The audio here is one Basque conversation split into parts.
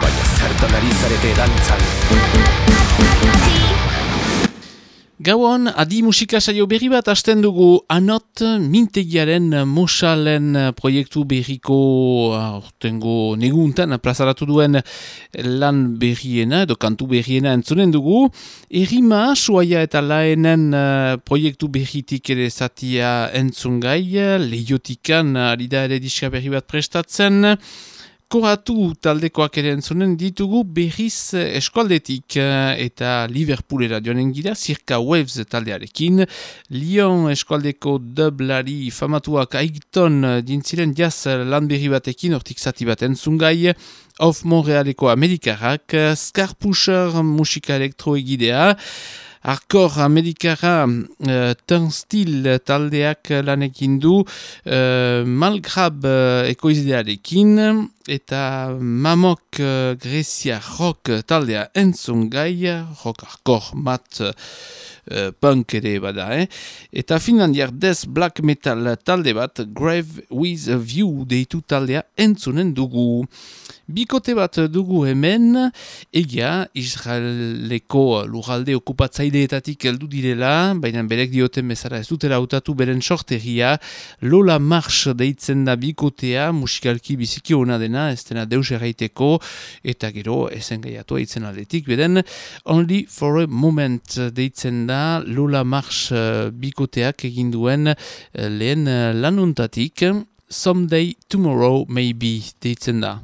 Vaya cerdo nariz, haré de danza. Gauan, adi musika saio berri bat hasten dugu anot mintegiaren mosalen proiektu berriko ortengo neguntan plazaratu duen lan berriena edo kantu berriena entzunen dugu. Erima, suaia eta laenen uh, proiektu berritik ere zatia entzungai, lehiotikan ari da ere diska berri bat prestatzen. Koratu taldekoak ere entzunen ditugu berriz eskualdetik eh, eta Liverpoolera joanen gira, Circa Waves taldearekin. Lyon eskualdeko dublari famatuak aiton dintziren jaz lan berri batekin, hortik zati bat entzungai. Of Montrealeko Amerikarrak, Scarpusher musika elektroegidea. Arkor Amerikara uh, Turnstile taldeak lanekin du uh, Malgrab uh, ekoizidearekin eta Mamok uh, Grecia rock taldea entzun gai, rock arkor mat uh, punk ere bada, eh? eta Finlandiar Death Black Metal talde bat Grave with a View deitu taldea entzunen dugu. Bikote bat dugu hemen, egia Israeleko lugalde okupatzaileetatik heldu direla, baina berek dioten bezala ez dutela hautatu beren sortegia, Lola Marsh deitzen da bikotea, musikalki biziki hona dena, ez dena deus erraiteko, eta gero ezen gaiatu haitzen aldetik, beden Only for a Moment deitzen da Lola Marsh bikoteak egin duen lehen lanuntatik, Someday Tomorrow Maybe deitzen da.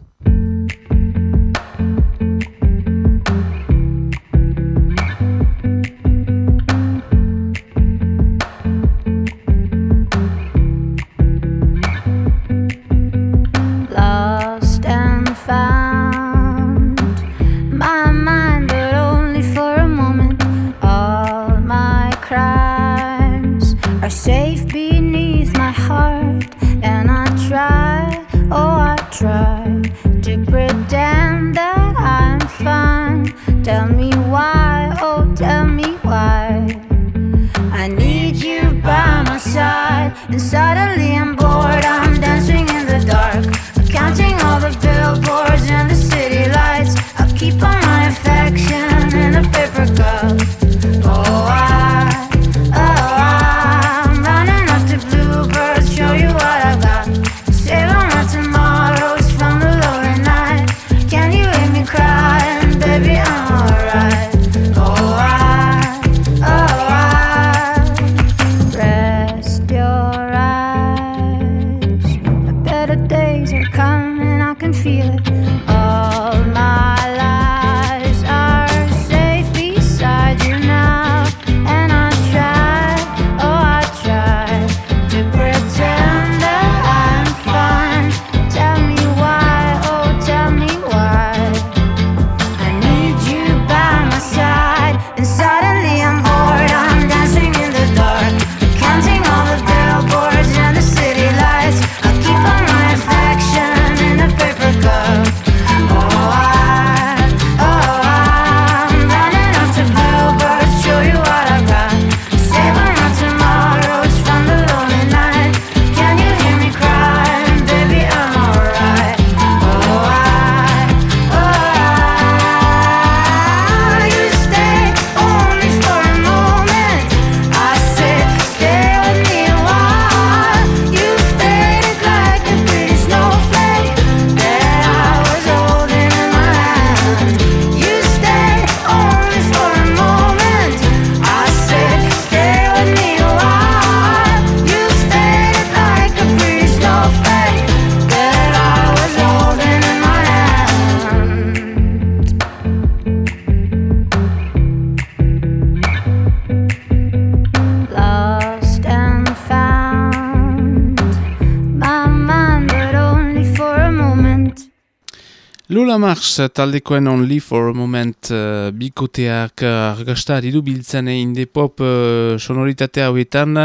Mars taldekoen Only for a Moment uh, bikoteak argasta aridu biltzen inde pop uh, sonoritatea hauetan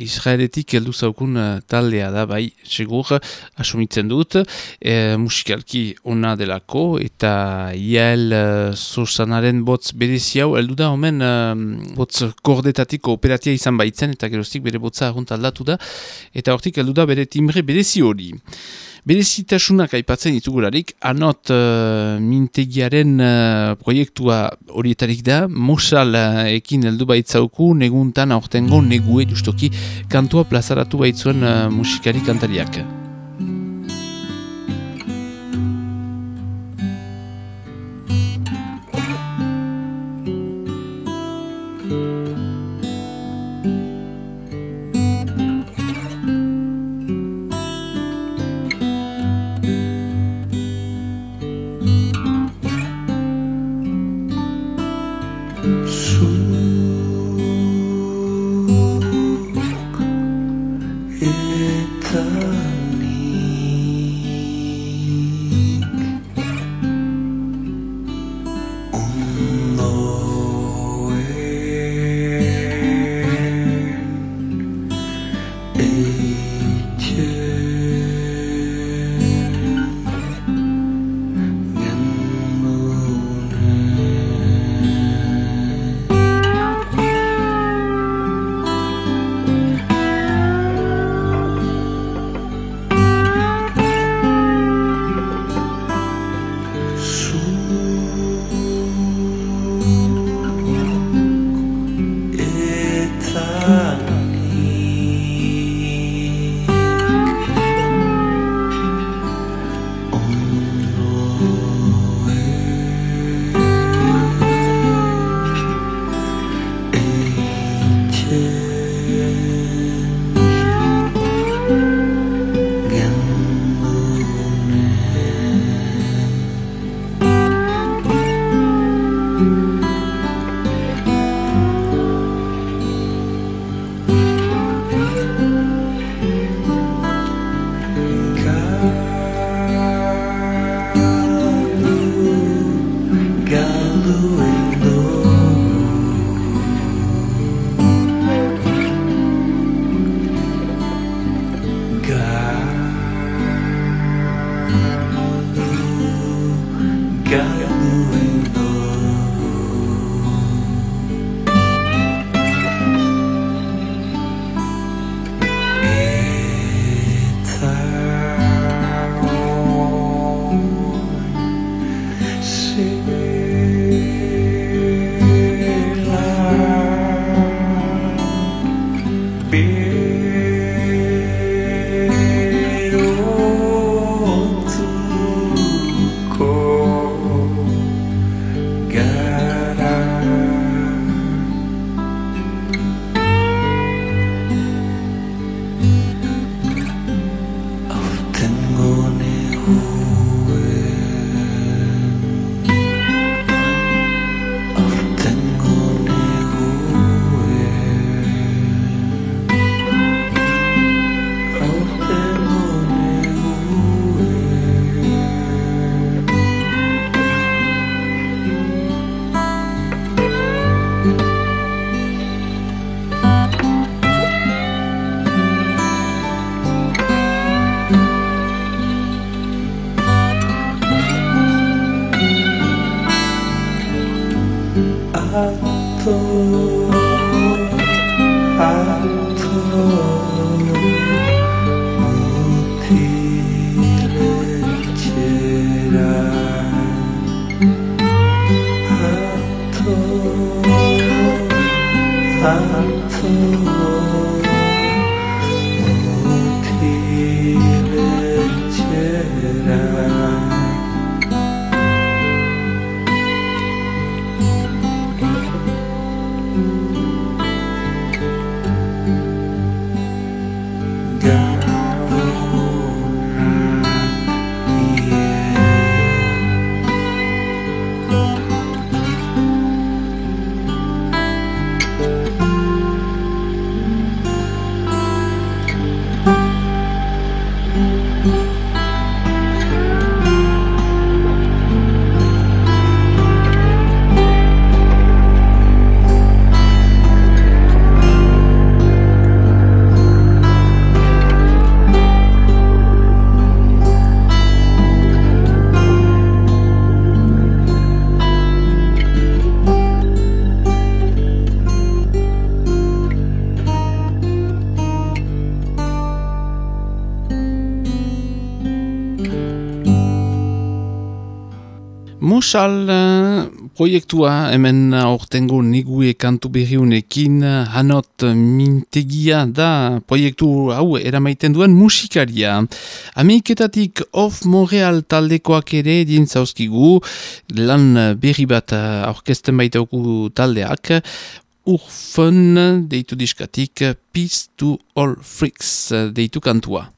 Israeletik heldu zaukun uh, taldea da, bai, segur, asumitzen dut, e, musikalki ona delako, eta Iael uh, Sosanaren botz berezi hau, heldu da, omen, uh, botz kordetatiko operatia izan baitzen, eta gerostik bere botza aldatu da, eta hortik heldu da bere timbre berezi hori. Berezitasunak aipatzen ditugularik, anot uh, mintegiaren uh, proiektua horietarik da, Mosal uh, ekin heldu baitzauku, neguntan aurtengo negue justoki kantua plazaratu baitzuen uh, musikari kantariak. Musal uh, proiektua hemen aurtengo negue kantu berriunekin hanot mintegia da proiektu hau eramaiten duen musikaria. Ameriketatik of Montreal taldekoak ere dintzauzkigu lan berri bat aurkesten baitauku taldeak urfon deitu diskatik Peace to All Freaks deitu kantua.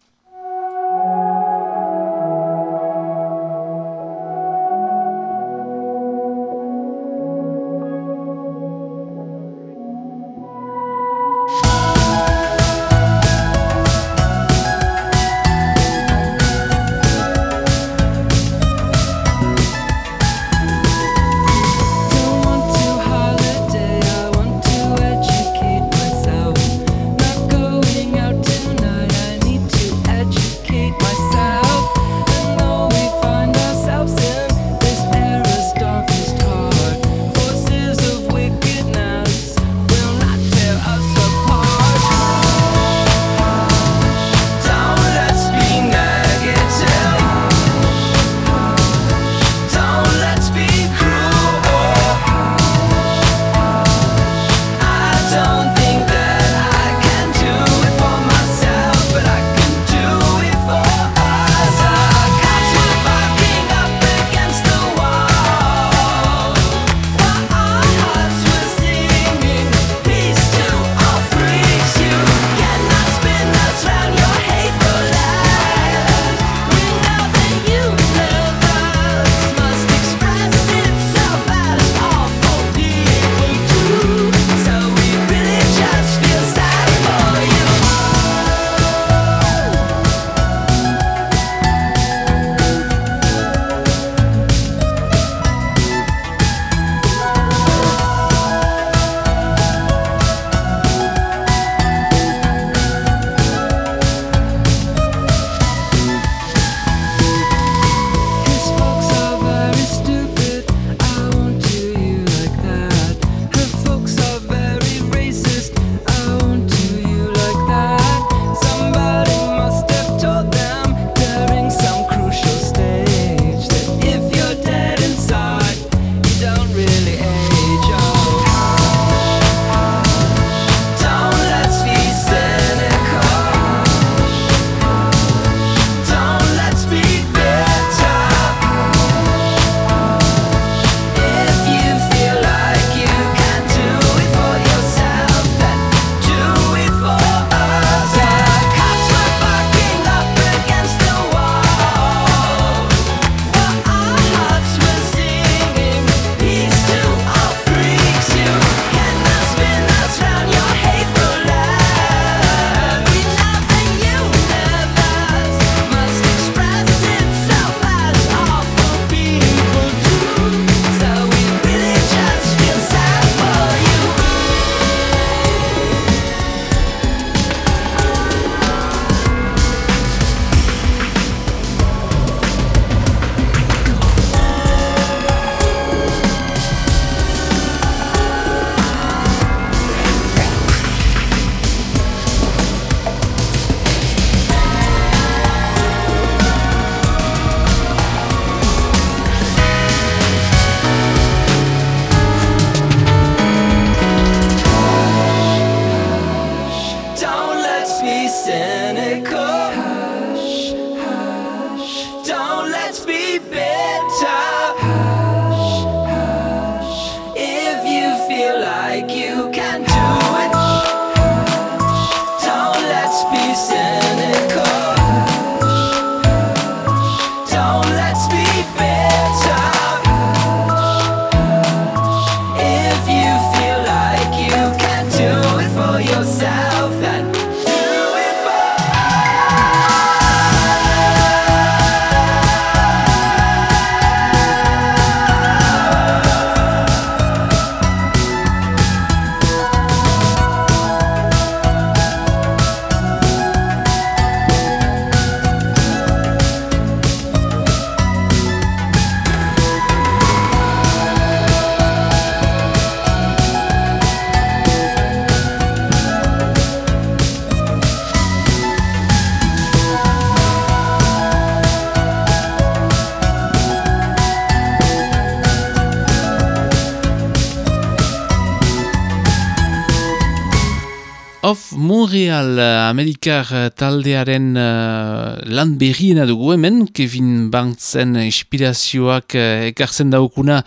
Montreal Amerikar taldearen uh, lan berriena dugu hemen, Kevin Banksen inspirazioak uh, ekartzen daukuna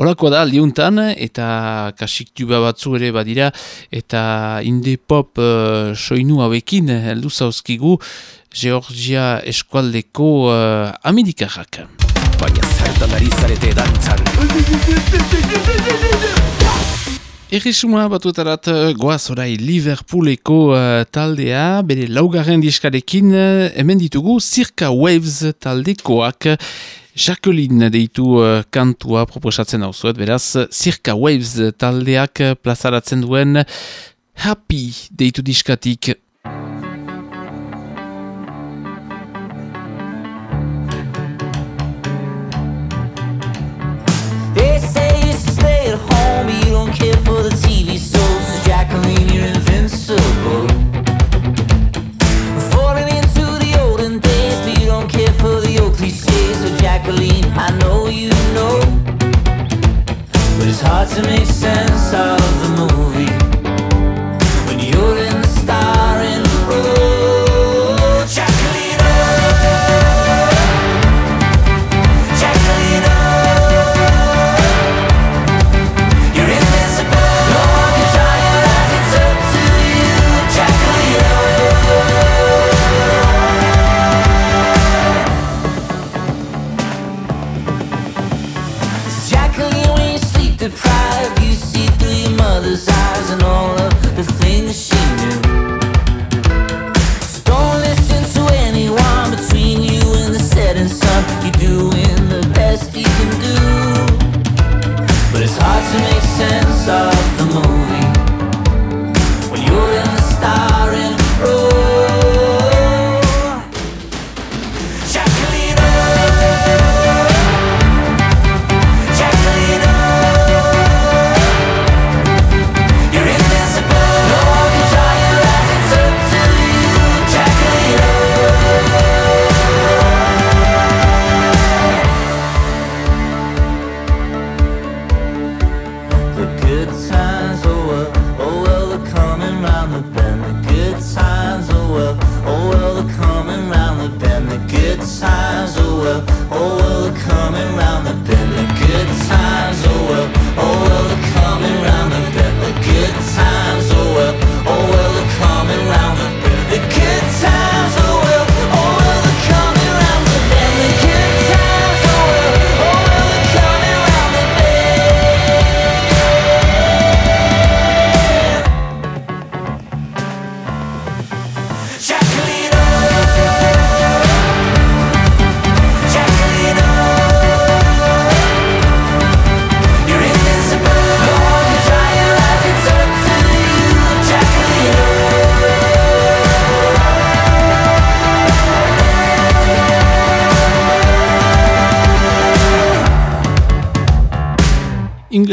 olakoa da liuntan, eta kasik tuba batzu ere badira, eta indie pop uh, soinu hauekin heldu zauzkigu Georgia eskualdeko uh, Amerikarrak. Baina zertan ari zarete dantzan Erresuma batuetarat eh, goaz orai Liverpooleko uh, taldea, bere laugarren diskarekin uh, hemen ditugu Circa Waves taldekoak. Jacqueline deitu uh, kantua proposatzen hau zuet, beraz Circa Waves taldeak plazaratzen duen Happy deitu diskatik. Hard to make sense of the movie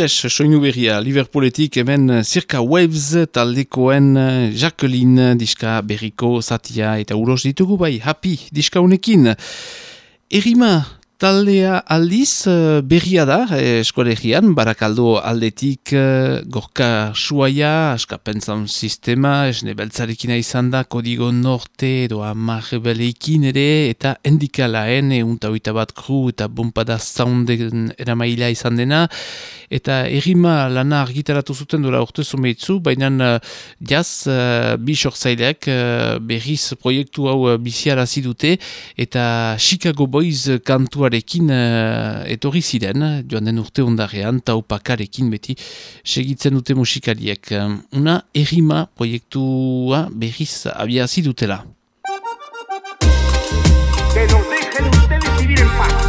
English soinu berria Liverpooletik hemen Circa Waves taldekoen Jacqueline diska berriko zatia eta uros ditugu bai happy diska unekin. Erima taldea aldiz eh, berria da eh, eskolegian, barakaldo aldetik eh, gorka suaia, askapentzan sistema, esne beltzarekin izan da, kodigo norte edo amarre beleikin ere, eta endikalaen, eunta oita bat kru eta bompada sounden eramaila izan dena, eta errima lana argitaratu zuten dola urte zumeitzu, baina jaz uh, bi sortzaileak uh, berriz proiektu hau biziarazi dute eta Chicago Boys kantuarekin uh, etorri ziren, joan den urte ondarean, taupakarekin beti segitzen dute musikaliek. Um, una errima proiektua berriz abiazi dutela. Que nos dejen ustedes vivir en paz.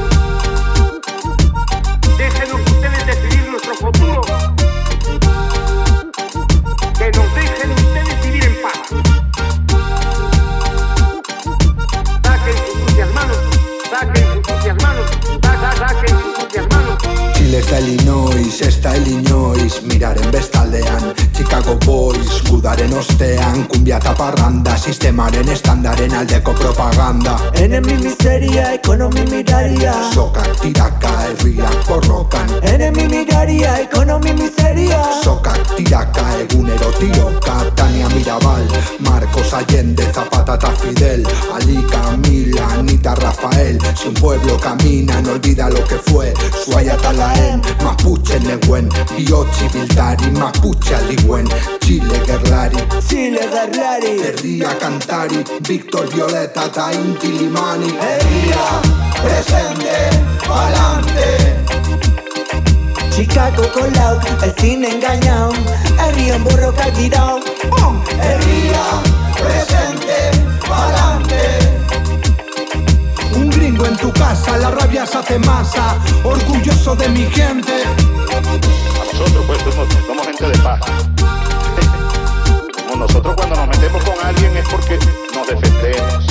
Eta Illinois, ez da Illinois Miraren bestaldean, Chicago Boys Gudaren ostean. Kumbia eta parranda Sistemaren estandaren aldeko propaganda. Enemi miseria, ekonomi miraria Sokak tiraka herriak borrokan Enemi miraria, ekonomi miseria. Sokak tiraka egunero tiroka Tania Mirabal, Marcos Allende, Zapata eta Fidel Alika, Mila, Anita, Rafael. Si un pueblo camina, no olvida lo que fue. Suaya Wen, Mapuche Nehuen, Diochi Bildari, Mapuche Aligüen, Chile Guerlari, Chile Guerlari, Herría Cantari, Víctor Violeta, Tainti Limani, Herría, presente, pa'lante. Chicago colao, el cine engañado, el río en burro presente, pa'lante. En tu casa, la rabia se hace masa Orgulloso de mi gente. A nosotros pues somos, somos gente de paz. Nosotros cuando nos metemos con alguien es porque nos defendemos.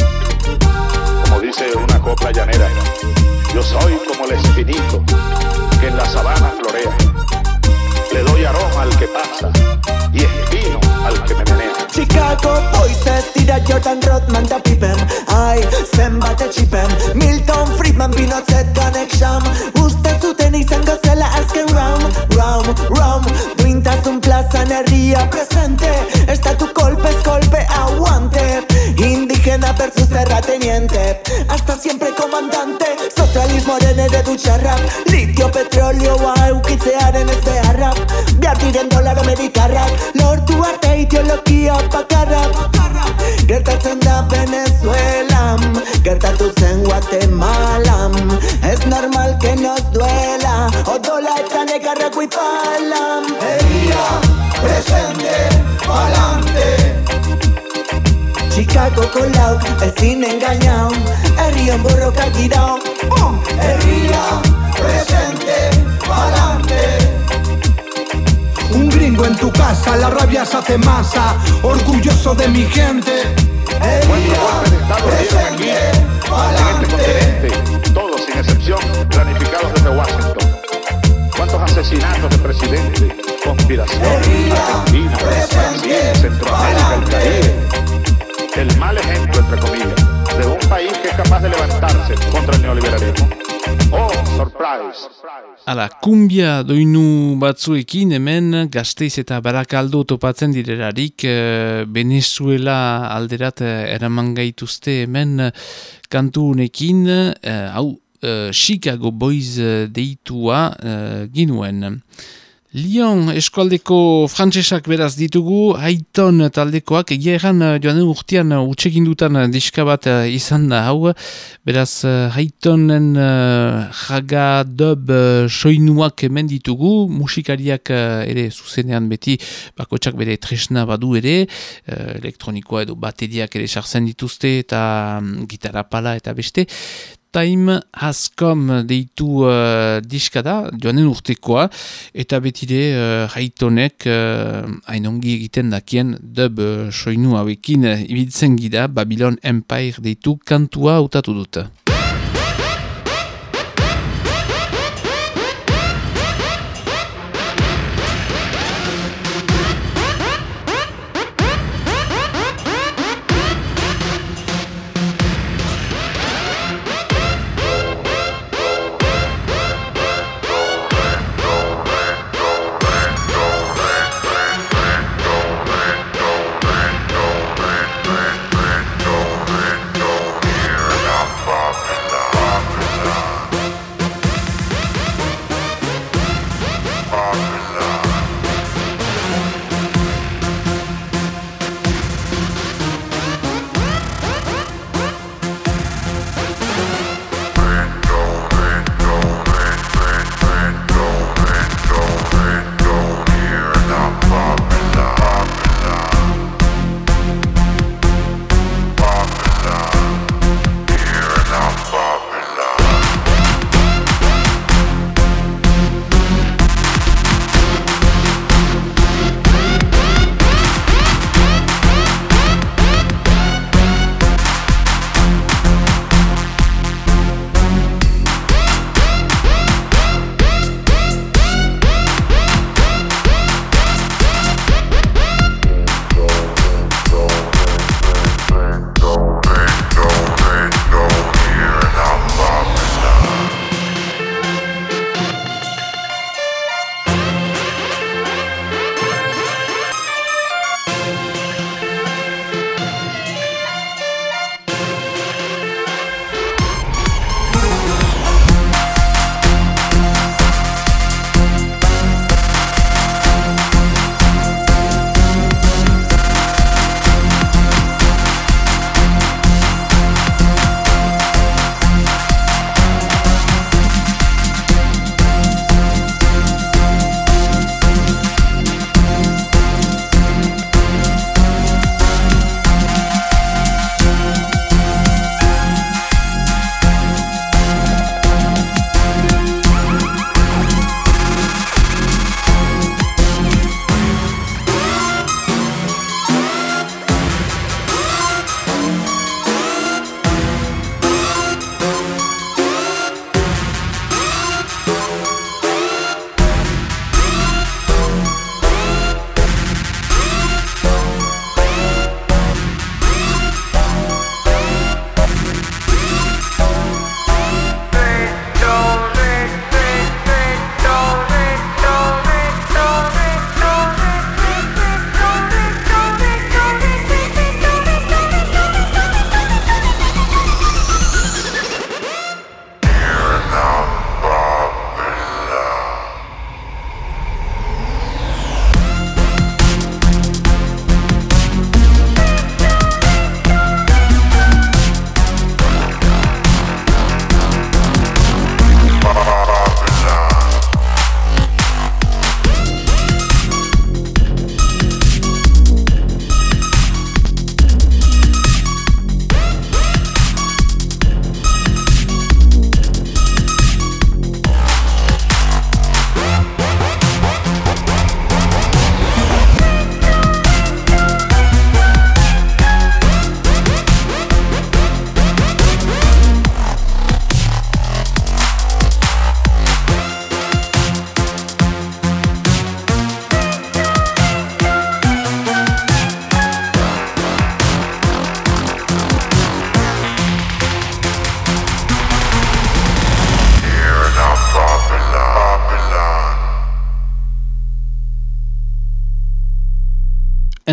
Como dice una copla llanera Yo soy como el espinito que en la sabana florea. Le doy aroma al que pasa al que. Chicago Boys, estira Jordan Rodman da Pippen. Ay, Semba te chipen. Milton Friedman, Vino Pinochet, Connection. Usted su tenis en gocela, es que round, round, round. Quintas un plaza, energía presente. Está tu golpe, es golpe, aguante. Indígena versus terrateniente. Hasta siempre comandante. Socialismo, arena de ducha rap. Litio, petróleo, wow, quitsear en este rap. Piden dólar americarrack Lord Duarte, ideología pacarrap Gertatzen da Venezuelan Gertatu zen Guatemalan Es normal que nos duela. O Odola eta negarrak guipalan Egia, presente, palante. Chicago kolau, ezin engainau Herrion borrokak dirau Herria, presente, palante. Un gringo en tu casa, la rabia se hace masa Orgulloso de mi gente ¿Cuántos golpes de Estado dieron aquí, en este continente? Todos, sin excepción, planificados desde Washington. ¿Cuántos asesinatos de presidentes? Hala, kumbia doinu batzuekin hemen gazteiz eta barakaldo topatzen direrarik eh, Venezuela alderat eh, eraman gaituzte hemen eh, kantu honekin, eh, hau Chicago Boys deitua ginuen. Lyon eskualdeko frantsesak beraz ditugu, haiton taldekoak, egia egan joan den urtean utxegindutan diska bat eh, izan da hau, beraz haitonen uh, jaga dub uh, soinuak hemen ditugu, musikariak uh, ere zuzenean beti bakotsak bere tresna badu ere, uh, elektronikoa edo bateriak ere sartzen dituzte eta um, gitarra pala eta beste, Time Has Come deitu uh, diska da, joanen urtekoa, eta betide uh, haitonek uh, hainongi egiten dakien dub uh, soinu hauekin uh, ibiltzen gira Babylon Empire deitu kantua utatu dut.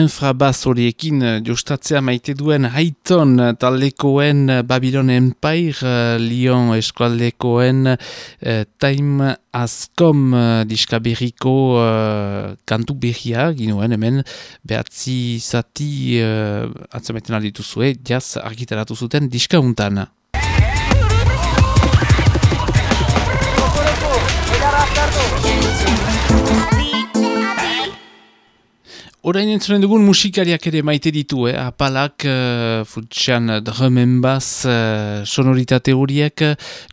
Infrabaz horiekin eh, jostatzea maite duen haiton eh, taldekoen eh, Babylon Empire, Lyon eskualdekoen Time Ascom diska berriko kantu berria ginuen hemen behatzi zati uh, atzamaiten aldituzue, jaz argitaratu zuten diska untan. Orain entzunen dugun musikariak ere maite ditu, eh? apalak, uh, futxean drumen baz, uh, sonoritate horiek,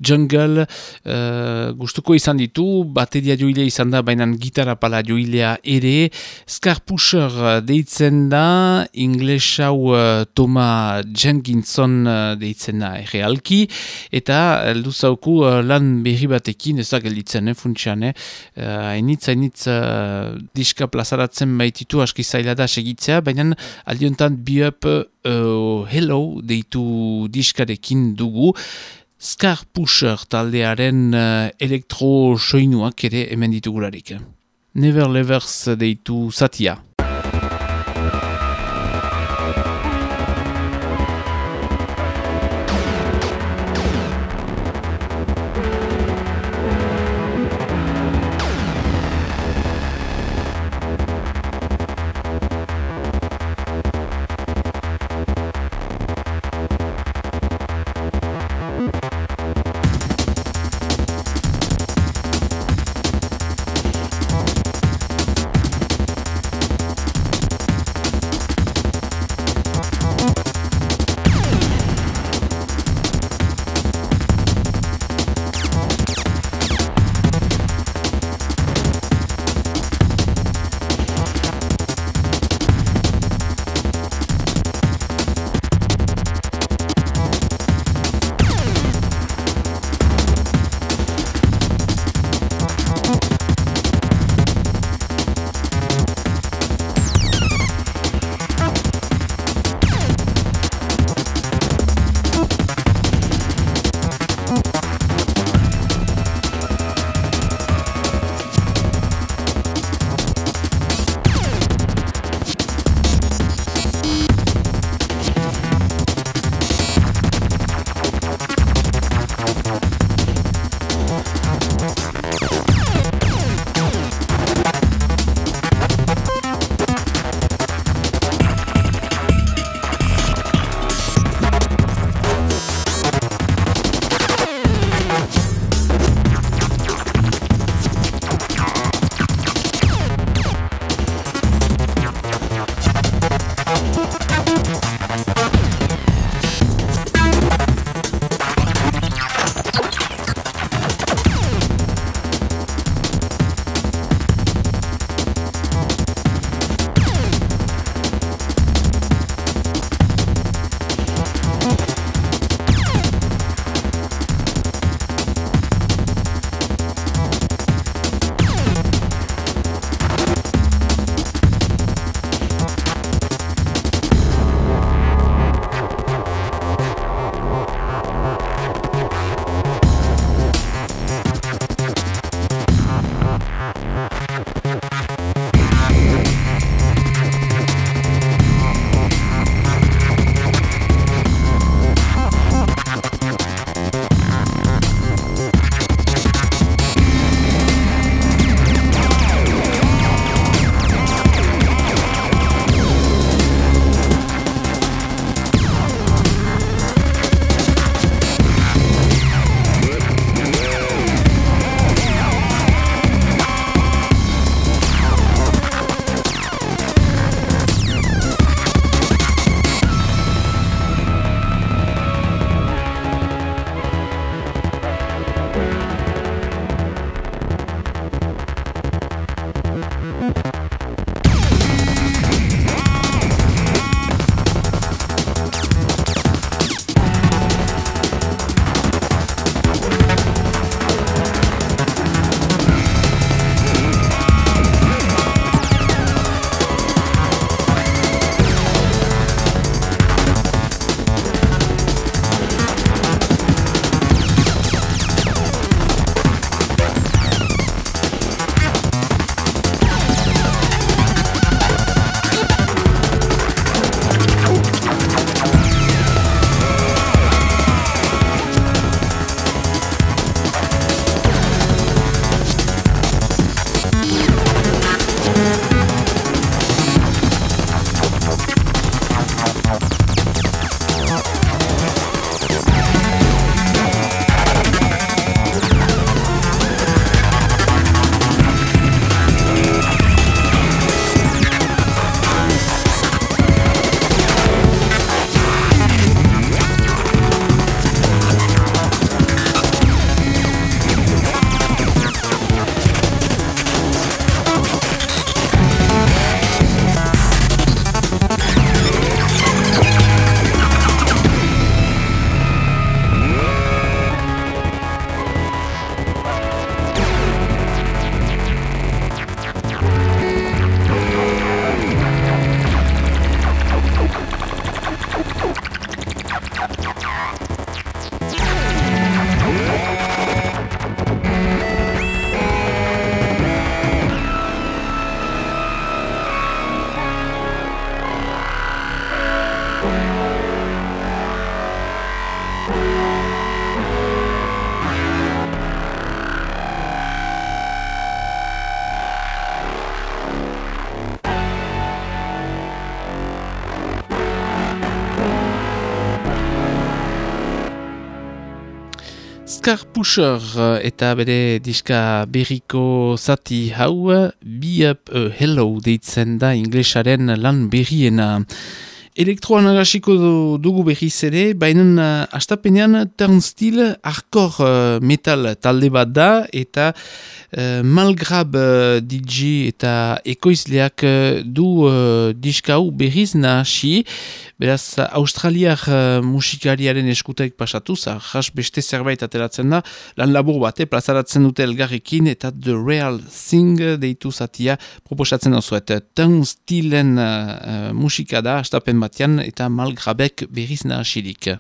jungle, uh, gustuko izan ditu, bateria joilea izan da, baina gitarra pala joilea ere, Scar Pusher deitzen da, ingles hau uh, Toma Jenkinson deitzen da errealki, eta eldu zauku uh, lan berri batekin, ez da gelditzen, eh, futxean, eh? hainitz, hainitz, diska plazaratzen baititu, aski zaila da segitzea, baina aldiontan biop uh, hello deitu diskarekin dugu. Scar Pusher taldearen uh, elektro soinuak ere hemen ditugularik. Never Levers deitu Satia. Scar Pusher eh, eta bere diska berriko zati hau Be Up a Hello deitzen da inglesaren lan berriena. Elektroan agasiko dugu berriz ere, baina uh, astapenean turnstile hardcore uh, metal talde bat da eta uh, malgrab uh, DJ eta ekoizleak uh, du uh, diska hau berriz nahasi. Beraz, australiar uh, musikariaren eskutaik pasatu, jas beste zerbait ateratzen da, lan labur bate, plazaratzen dute elgarrekin, eta The Real Thing deitu zatia proposatzen osuet. Tan stilen uh, musika da, astapen batean, eta malgrabek berriz nahasirik.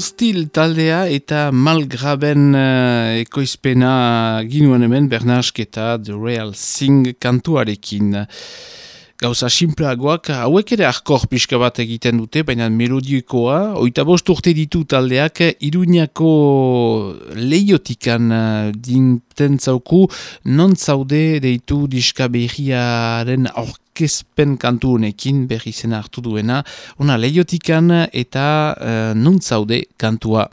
Stil taldea eta malgraben uh, ekoizpena ginuen hemen Bernasketa The Real Sing kantuarekin. Gauza simpleagoak hauek ere arkor pixka bat egiten dute, baina melodikoa, oita bost urte ditu taldeak, iruñako leiotikan uh, dinten zauku, non zaude deitu diska behiaren aurkezpen kantu honekin berri zena hartu duena, ona leiotikan eta uh, nuntzaude kantua.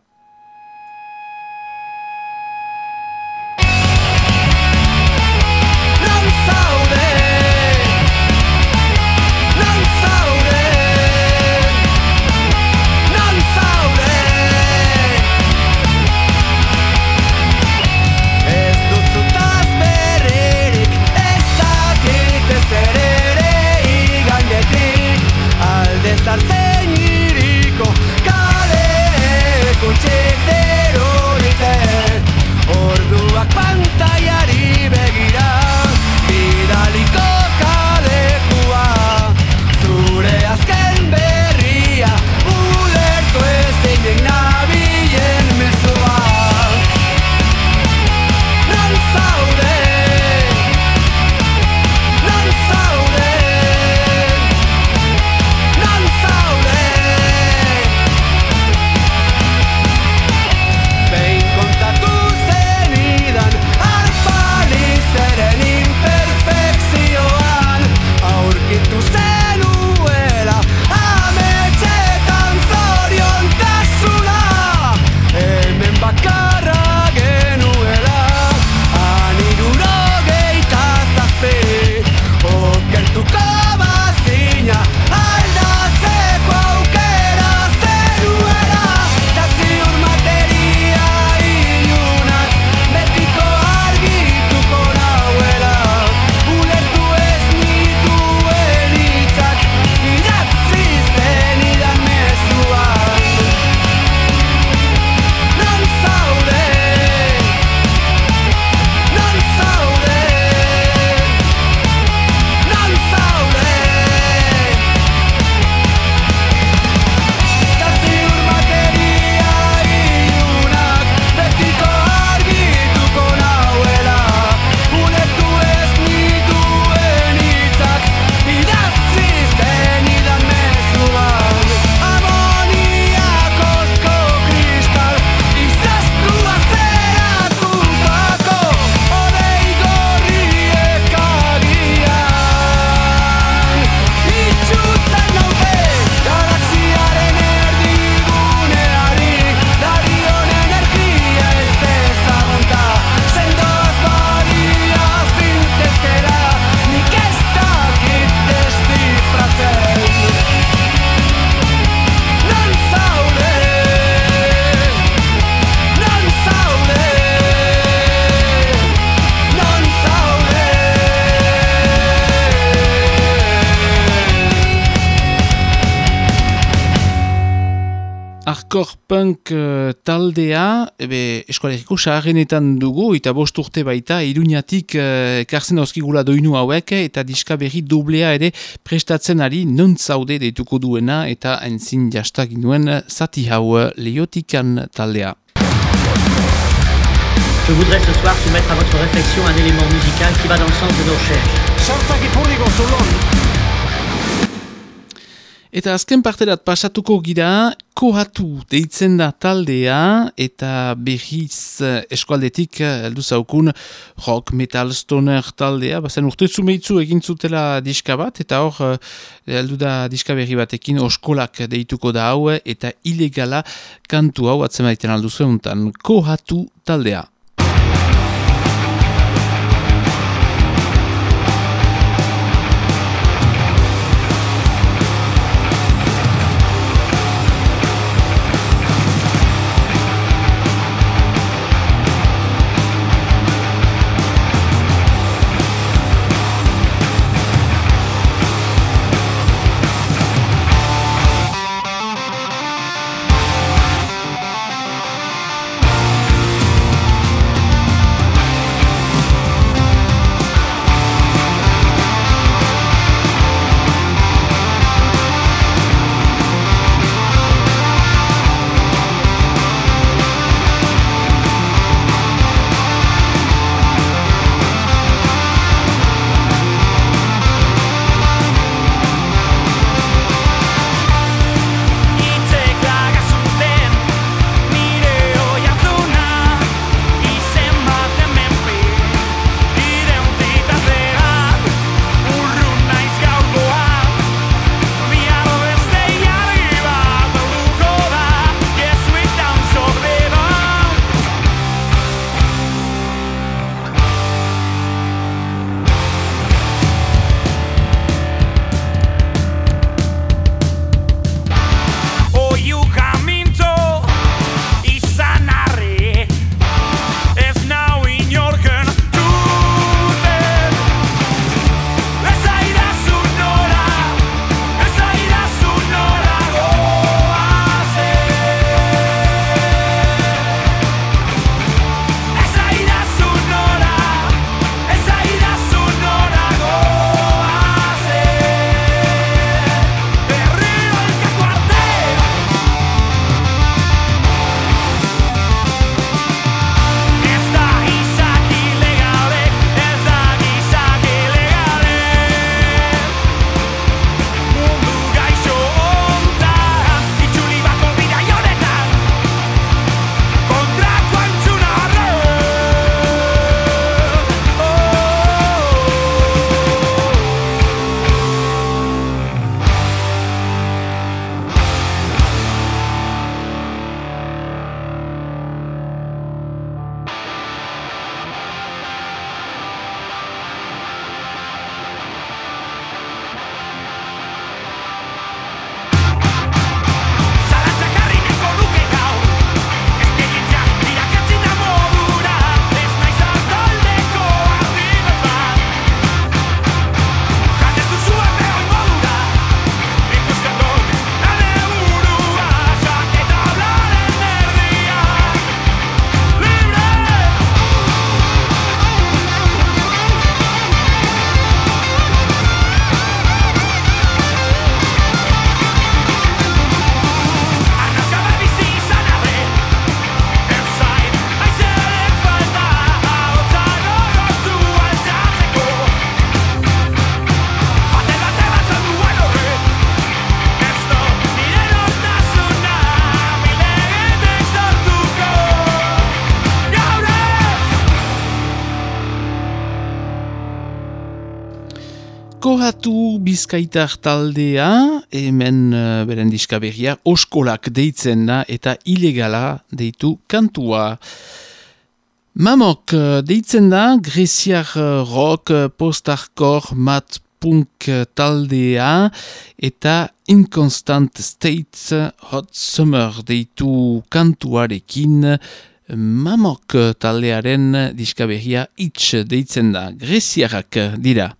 Arkor punk uh, taldea, ebe eskualeriko saharenetan dugu, eta bost urte baita, iruñatik uh, karzen oskigula doinu hauek, eta diska berri dublea ere prestatzen ari non zaude deituko duena, eta entzin jastak nuen zati hau leiotikan taldea. Je voudrais ce soir soumettre à votre réflexion un élément musical qui va dans le sens de nos recherches. Eta azken parterat pasatuko gira, kohatu deitzen da taldea, eta behiz eh, eskualdetik eh, heldu zaukun rock, metal, stoner taldea, bazen urte zumeitzu egin zutela diska bat, eta hor eh, heldu da diska berri batekin oskolak deituko da hau, eta ilegala kantu hau atzen baiten aldu zeuntan, kohatu taldea. Bizkaitar taldea, hemen uh, beren diskaberria, oskolak deitzen da eta ilegala deitu kantua. Mamok uh, deitzen da, greziar uh, rock, post-hardcore, mat punk taldea eta inconstant states hot summer deitu kantuarekin Mamok taldearen diskaberria itx deitzen da, greziarrak dira.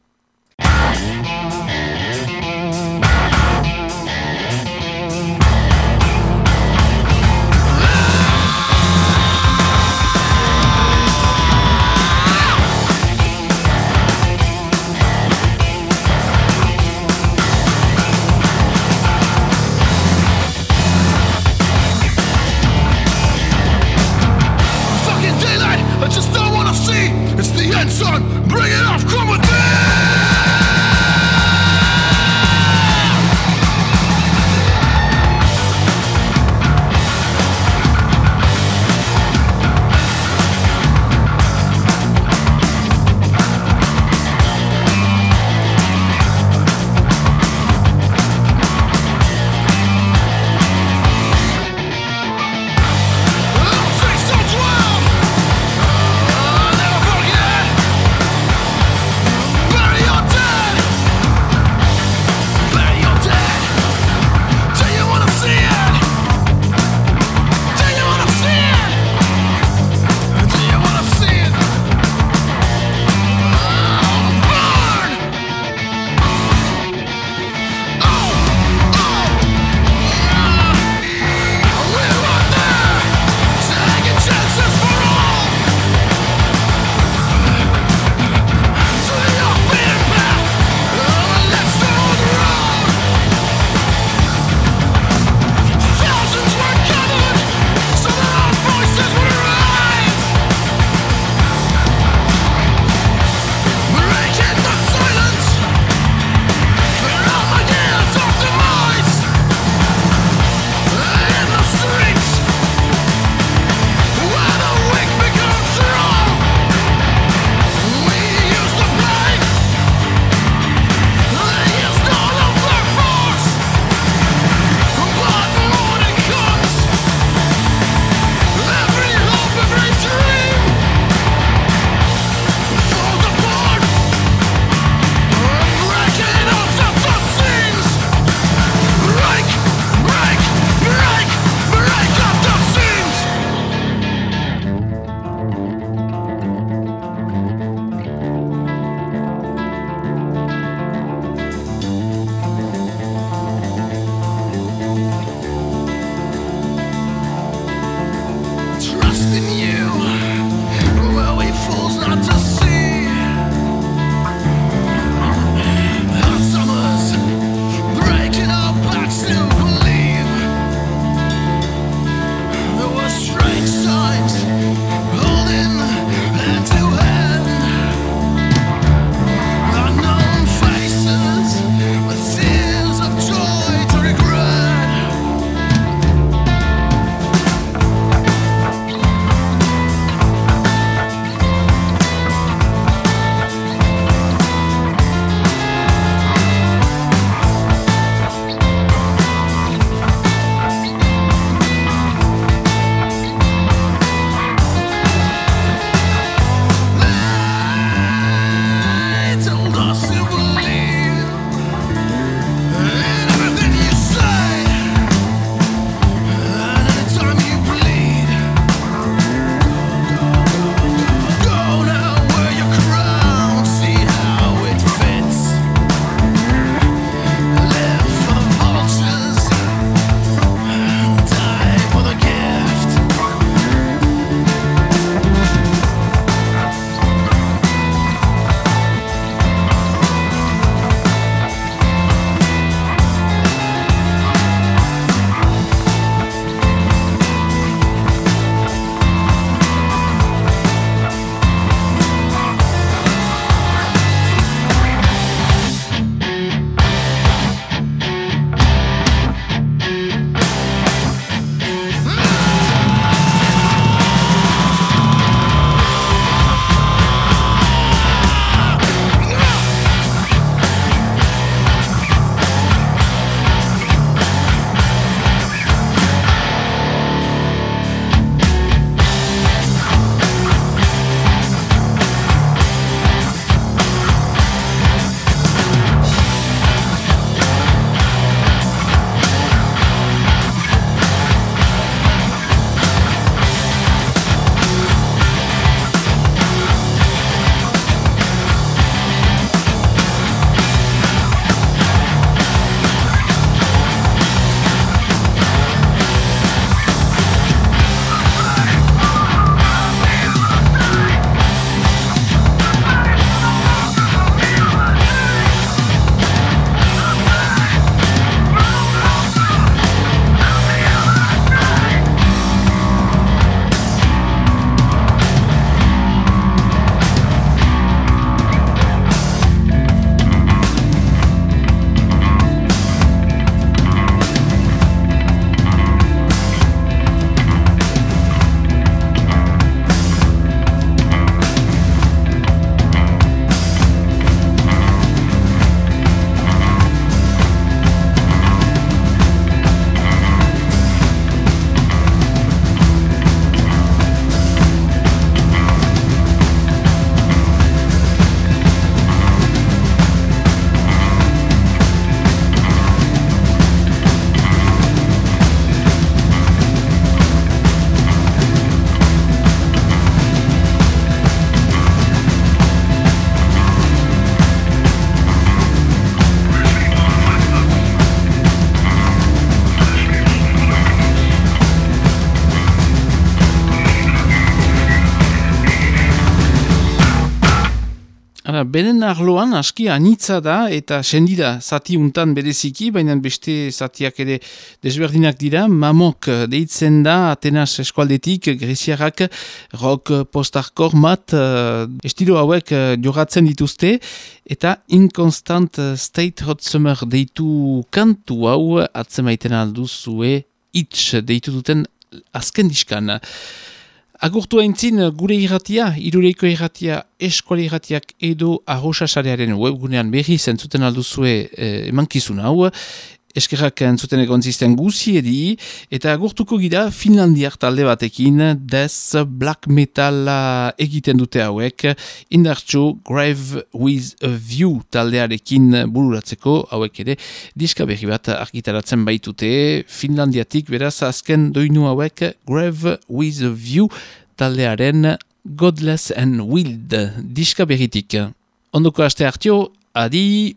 Beren arloan aski anitza da eta sendida zati untan bereziki, baina beste zatiak ere desberdinak dira. Mamok deitzen da Atenas eskualdetik, Greziarrak, rock postarkor mat, uh, estilo hauek uh, jogatzen dituzte, eta Inconstant State Hot Summer deitu kantu hau atzemaiten alduzue itx deitu duten azken diskan. Agurtu haintzin gure irratia, irureiko irratia, eskuali irratiak edo arrosasarearen webgunean berri zentzuten alduzue eh, emankizun hau, eskerrak entzuten egon zisten guzi edi, eta agurtuko gira Finlandiak talde batekin, des black metal egiten dute hauek, indartxo Grave with a View taldearekin bururatzeko, hauek ere, diska berri bat argitaratzen baitute, Finlandiatik beraz azken doinu hauek, Grave with a View taldearen Godless and Wild diska berritik. Ondoko aste hartio, adi...